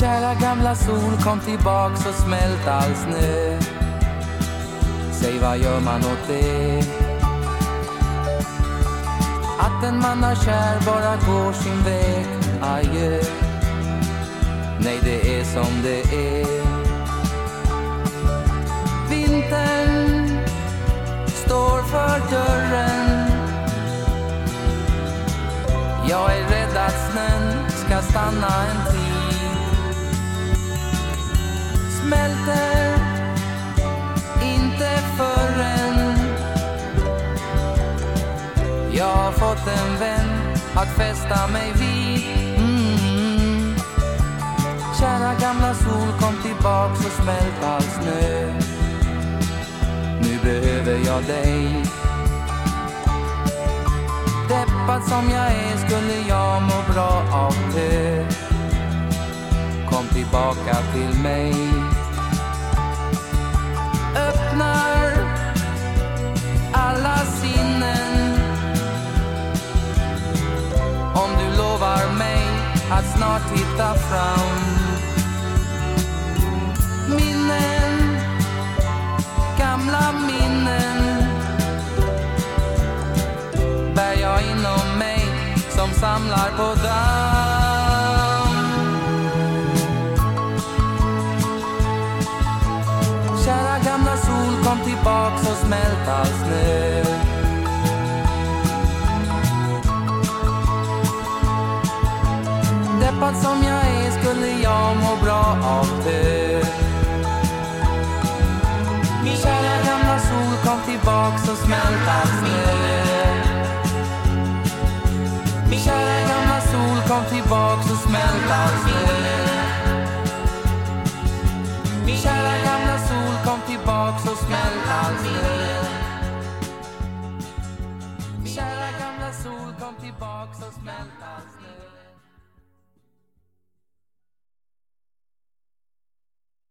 Kära gamla sol kom tillbaks och smält all snö Säg vad gör man åt det? Att en man är kär bara går sin väg, adjö. Nej, det är som det är. Vintern står för dörren. Jag är rädd att snön ska stanna en tid. En vän att fästa mig vid. Mm. Kära gamla sol, kom tillbaks och smält all snö. Nu behöver jag dig. Deppad som jag är skulle jag må bra av tö Kom tillbaka till mig. Att snart hitta fram. Minnen, gamla minnen Bär jag inom mig som samlar på damm. Kära gamla sol kom tillbaks och smält Tappad som jag är skulle jag må bra av tur. Min Kära gamla sol kom tillbaks och smält all snö Kära gamla sol kom tillbaks och smält all snö Kära gamla sol kom tillbaks och smält all snö Kära gamla sol kom tillbaks och smält all snö